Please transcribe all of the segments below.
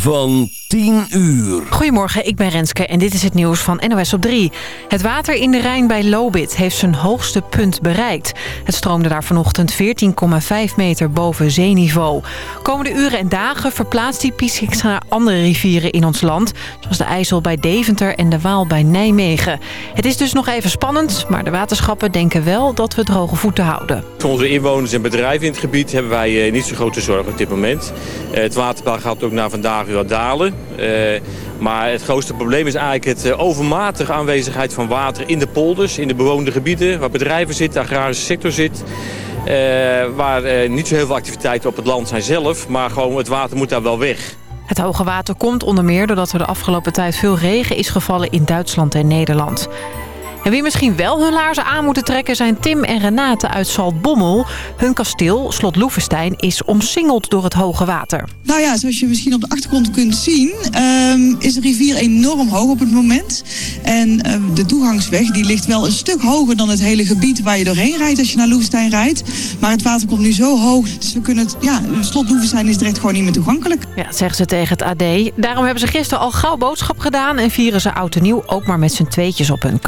van 10 uur. Goedemorgen, ik ben Renske en dit is het nieuws van NOS op 3. Het water in de Rijn bij Lobit heeft zijn hoogste punt bereikt. Het stroomde daar vanochtend 14,5 meter boven zeeniveau. Komende uren en dagen verplaatst die Piesix naar andere rivieren in ons land... zoals de IJssel bij Deventer en de Waal bij Nijmegen. Het is dus nog even spannend, maar de waterschappen denken wel dat we droge voeten houden. Voor onze inwoners en bedrijven in het gebied hebben wij eh, niet zo grote zorgen op dit moment. Eh, het waterpeil gaat ook naar vandaag weer wat dalen. Eh, maar het grootste probleem is eigenlijk het eh, overmatige aanwezigheid van water in de polders, in de bewoonde gebieden, waar bedrijven zitten, de agrarische sector zit. Eh, waar niet zo heel veel activiteiten op het land zijn zelf, maar gewoon het water moet daar wel weg. Het hoge water komt onder meer doordat er de afgelopen tijd veel regen is gevallen in Duitsland en Nederland. En wie misschien wel hun laarzen aan moeten trekken zijn Tim en Renate uit Zaltbommel. Hun kasteel, Slot Loevestein, is omsingeld door het hoge water. Nou ja, zoals je misschien op de achtergrond kunt zien, ehm, is de rivier enorm hoog op het moment. En ehm, de toegangsweg die ligt wel een stuk hoger dan het hele gebied waar je doorheen rijdt als je naar Loevestein rijdt. Maar het water komt nu zo hoog, dus we kunnen het, ja, Slot Loevestein is direct gewoon niet meer toegankelijk. Ja, dat zeggen ze tegen het AD. Daarom hebben ze gisteren al gauw boodschap gedaan... en vieren ze oud en nieuw ook maar met z'n tweetjes op hun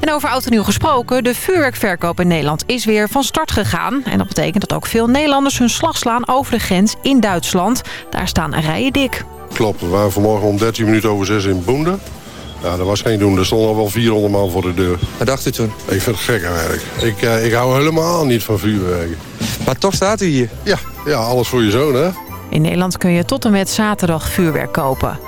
En over oud en nieuw gesproken, de vuurwerkverkoop in Nederland is weer van start gegaan. En dat betekent dat ook veel Nederlanders hun slag slaan over de grens in Duitsland. Daar staan rijen dik. Klopt, we waren vanmorgen om 13 minuten over 6 in Boende. Ja, dat was geen doen. Er stonden al wel 400 man voor de deur. Wat dacht u toen? Ik vind het gekke werk. Ik, eh, ik hou helemaal niet van vuurwerk. Maar toch staat u hier. Ja, ja, alles voor je zoon, hè? In Nederland kun je tot en met zaterdag vuurwerk kopen.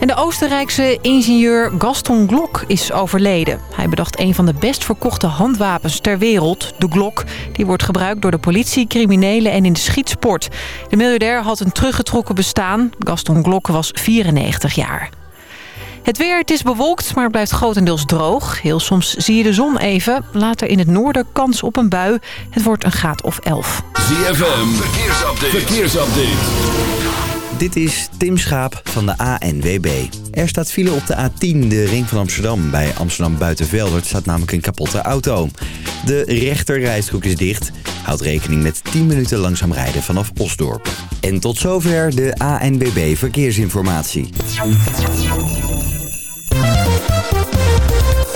En de Oostenrijkse ingenieur Gaston Glock is overleden. Hij bedacht een van de best verkochte handwapens ter wereld, de Glock. Die wordt gebruikt door de politie, criminelen en in de schietsport. De miljardair had een teruggetrokken bestaan. Gaston Glock was 94 jaar. Het weer, het is bewolkt, maar blijft grotendeels droog. Heel soms zie je de zon even. Later in het noorden kans op een bui. Het wordt een graad of 11. ZFM, verkeersupdate. verkeersupdate. Dit is Tim Schaap van de ANWB. Er staat file op de A10, de ring van Amsterdam. Bij Amsterdam Buitenveldert staat namelijk een kapotte auto. De rechterrijstrook is dicht. Houd rekening met 10 minuten langzaam rijden vanaf Osdorp. En tot zover de ANWB Verkeersinformatie.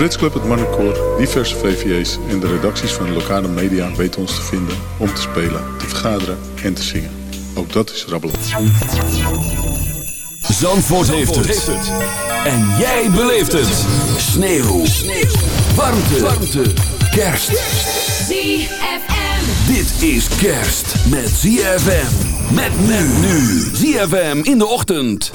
De Brits Club, het Marnecoor, diverse VVA's en de redacties van de lokale media weten ons te vinden om te spelen, te vergaderen en te zingen. Ook dat is rabbelen. Zandvoort, heeft, het. En jij beleeft het. Sneeuw. Sneeuw. Warmte. Warmte. Kerst. ZFM. Dit is kerst met ZFM. Met men nu. ZFM in de ochtend.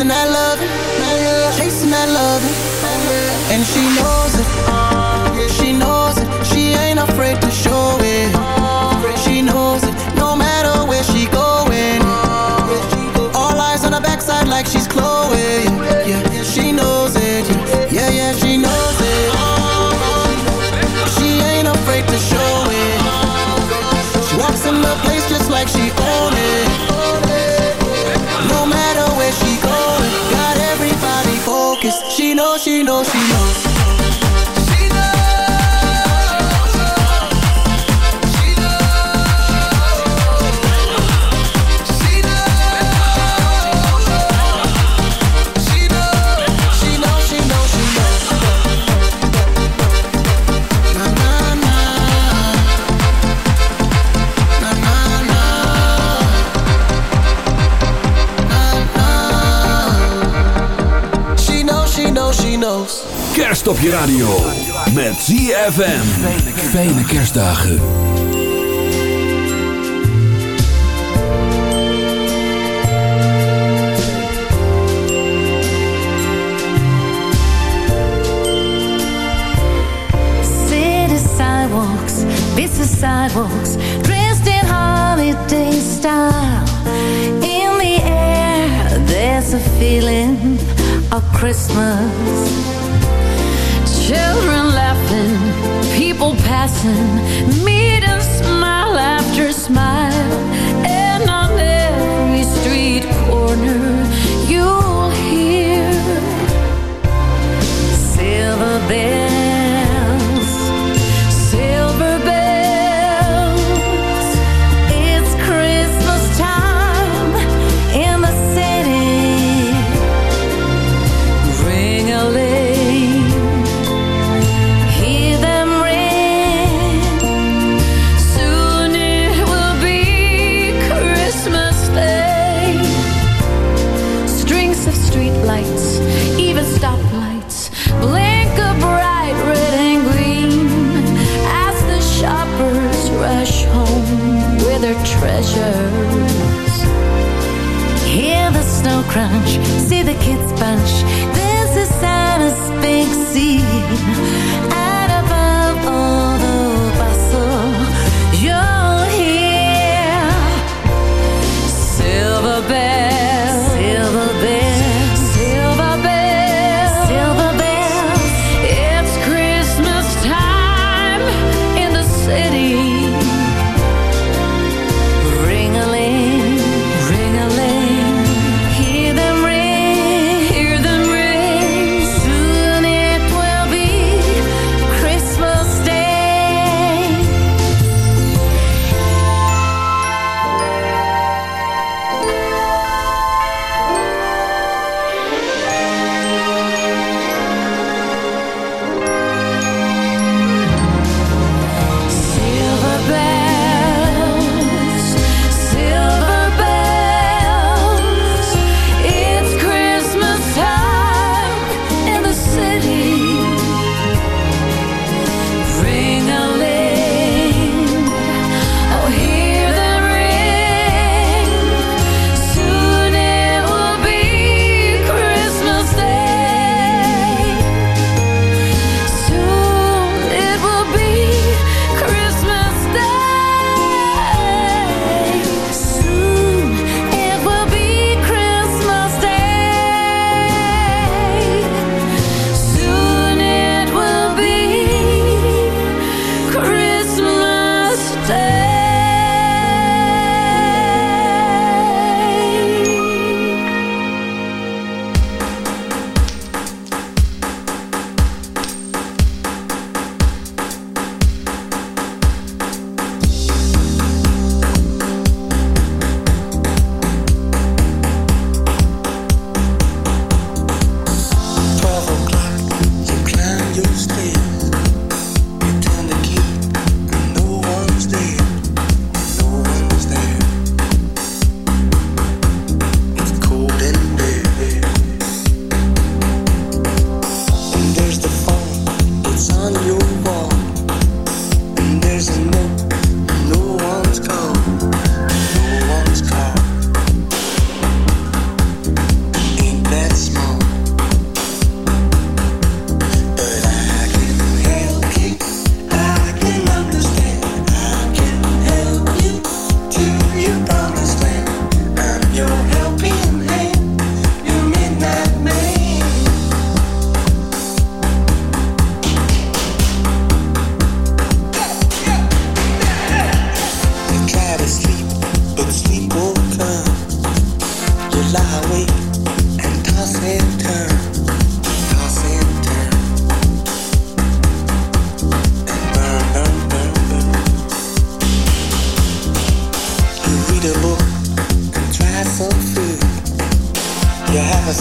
chasing that love, chasing that love, and she knows. she know she know kerst op je radio. Met ZFM. Fijne kerstdagen. City sidewalks, busy sidewalks. Dressed in holiday style. In the air, there's a feeling of Christmas Children laughing, people passing, meet and smile after smile.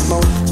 Smoke,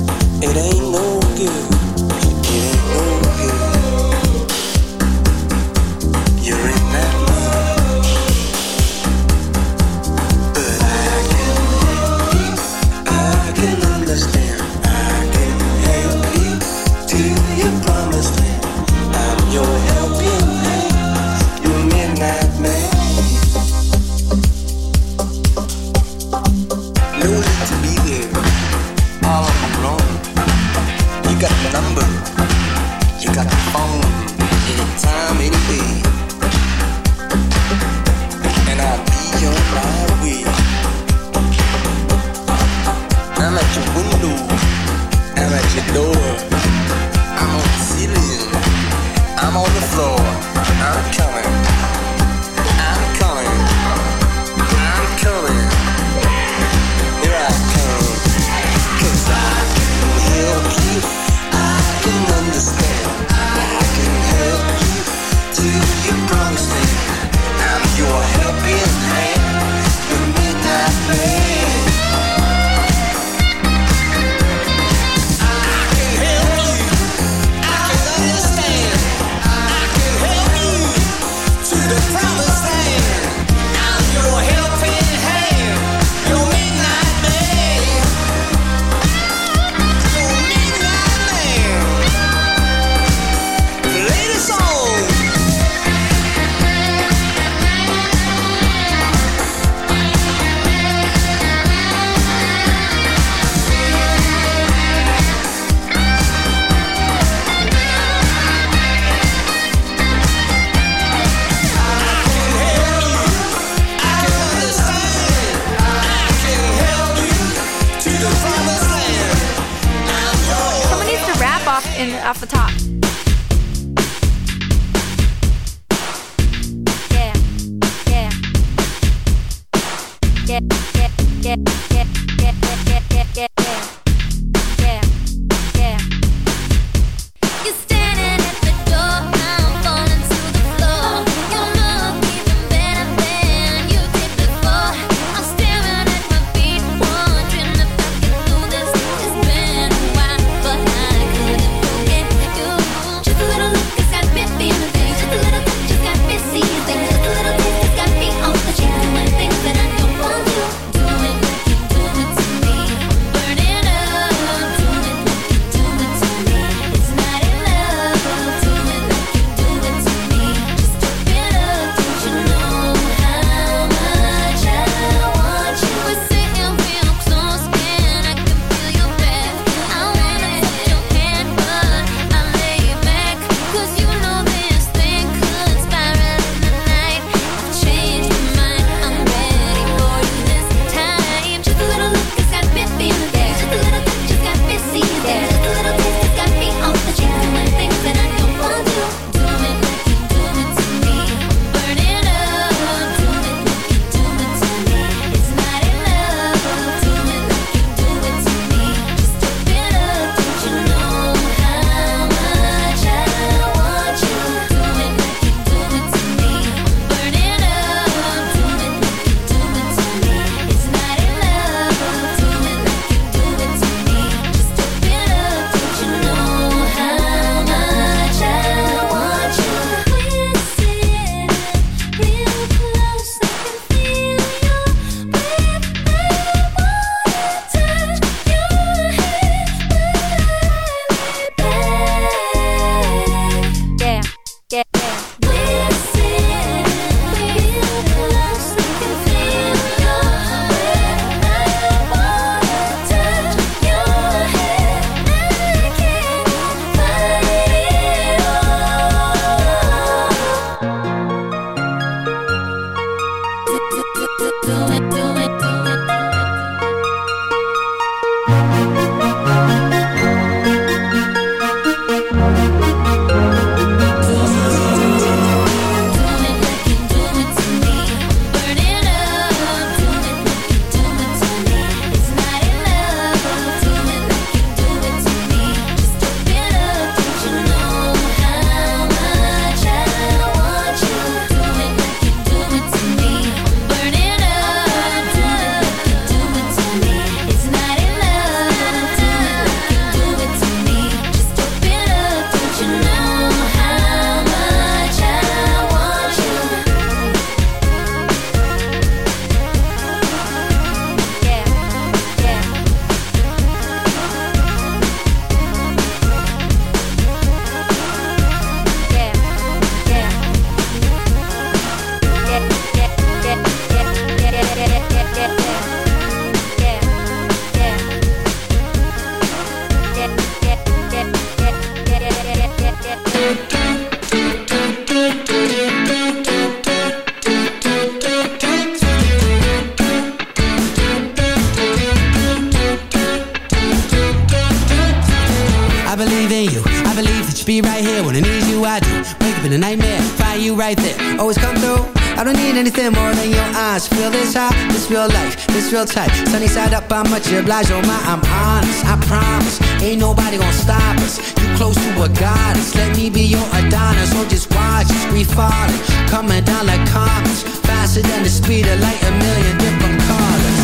Anything more than your eyes. Feel this high, this real life, this real tight. Sunny side up, I'm much obliged, oh my I'm honest, I promise Ain't nobody gonna stop us. You close to a goddess Let me be your Adonis. Or just watch us, we falling Coming down like comets. Faster than the speed of light A million different colors.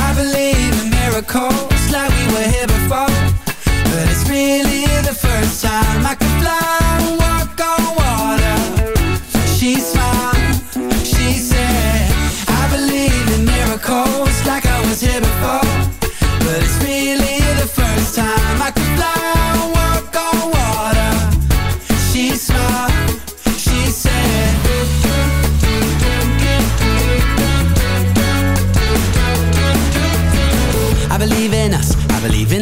I believe in miracles Like we were here before. But it's really the first time I can fly.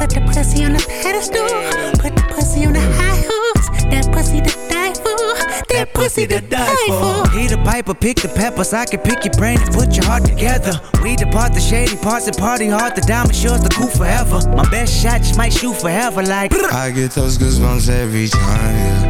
Put the pussy on the pedestal. Put the pussy on the high horse. That pussy to die for. That pussy to die for. He the piper, pick the peppers. I can pick your brain and put your heart together. We depart the shady parts and party hard. The diamond shows the cool forever. My best shot just might shoot forever. Like I get those goosebumps every time, yeah.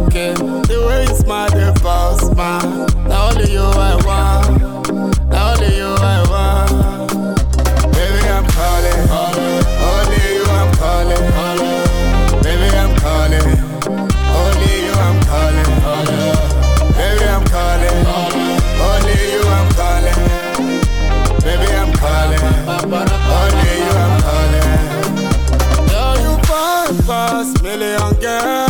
Talking, the way you smile, the false smile. Now only you I want. Now only you I want. Baby, I'm calling. Only you I'm calling. Baby, I'm calling. Only you I'm calling. Baby, I'm calling. Only you I'm calling. Baby, I'm calling. Only you I'm calling. Girl, you fine past million girls.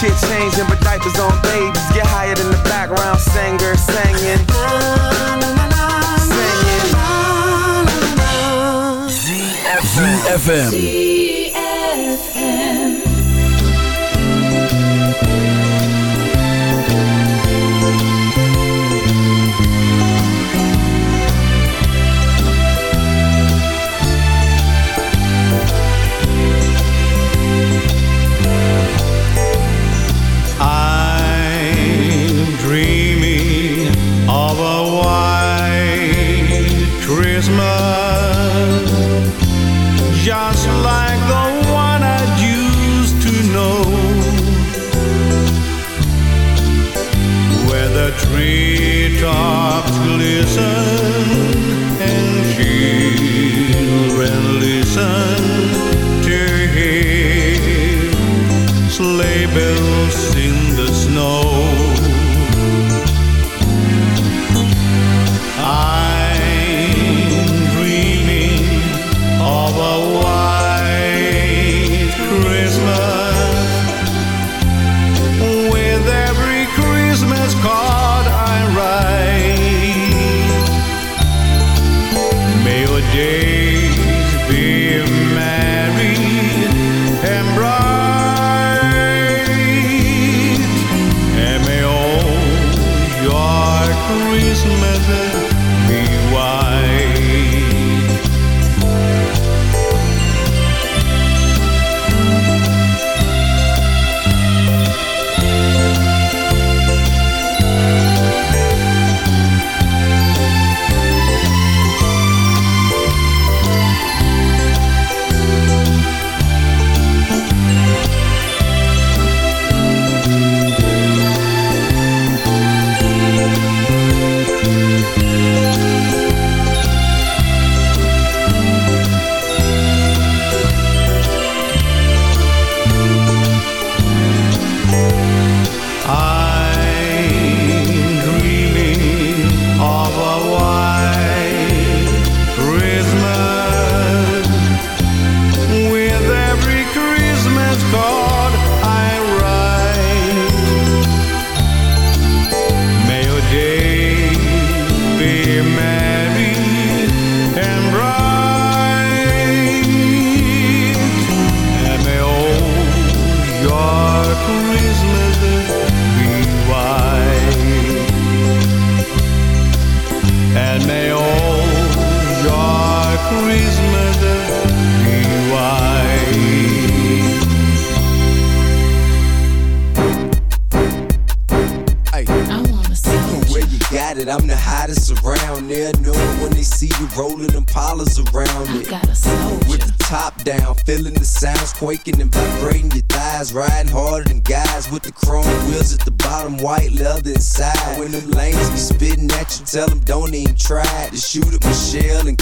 Shit changing, but diapers on babies. Get hired in the background, singer, singing. ZFM. ZFM. just like the one I used to know, where the trees.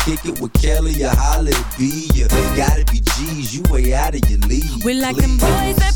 Kick it with Kelly or holla at B. You gotta be G's, you way out of your league. We like them boys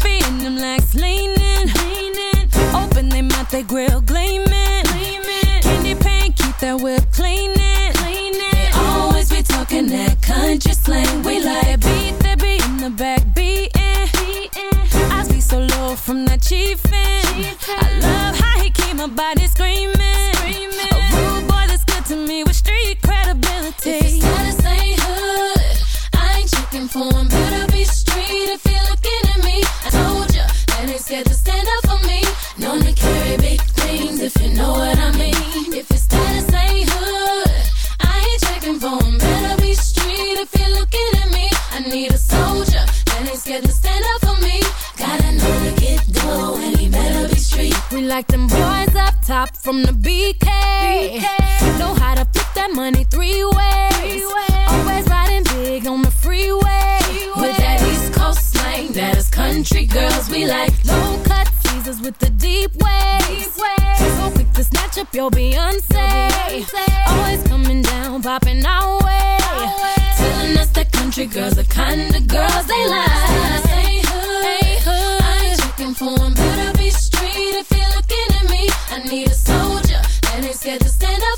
we like. Low cut teasers with the deep waves. So quick to snatch up your Beyonce. Always coming down, popping our way. Telling us that country girls the kind of girls they like. Ain't hood, I ain't checking for 'em. Better be street if you're looking at me. I need a soldier that ain't scared to stand up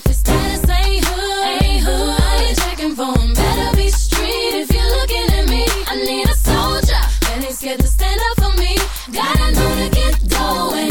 Scared to stand up for me. Gotta know to get dough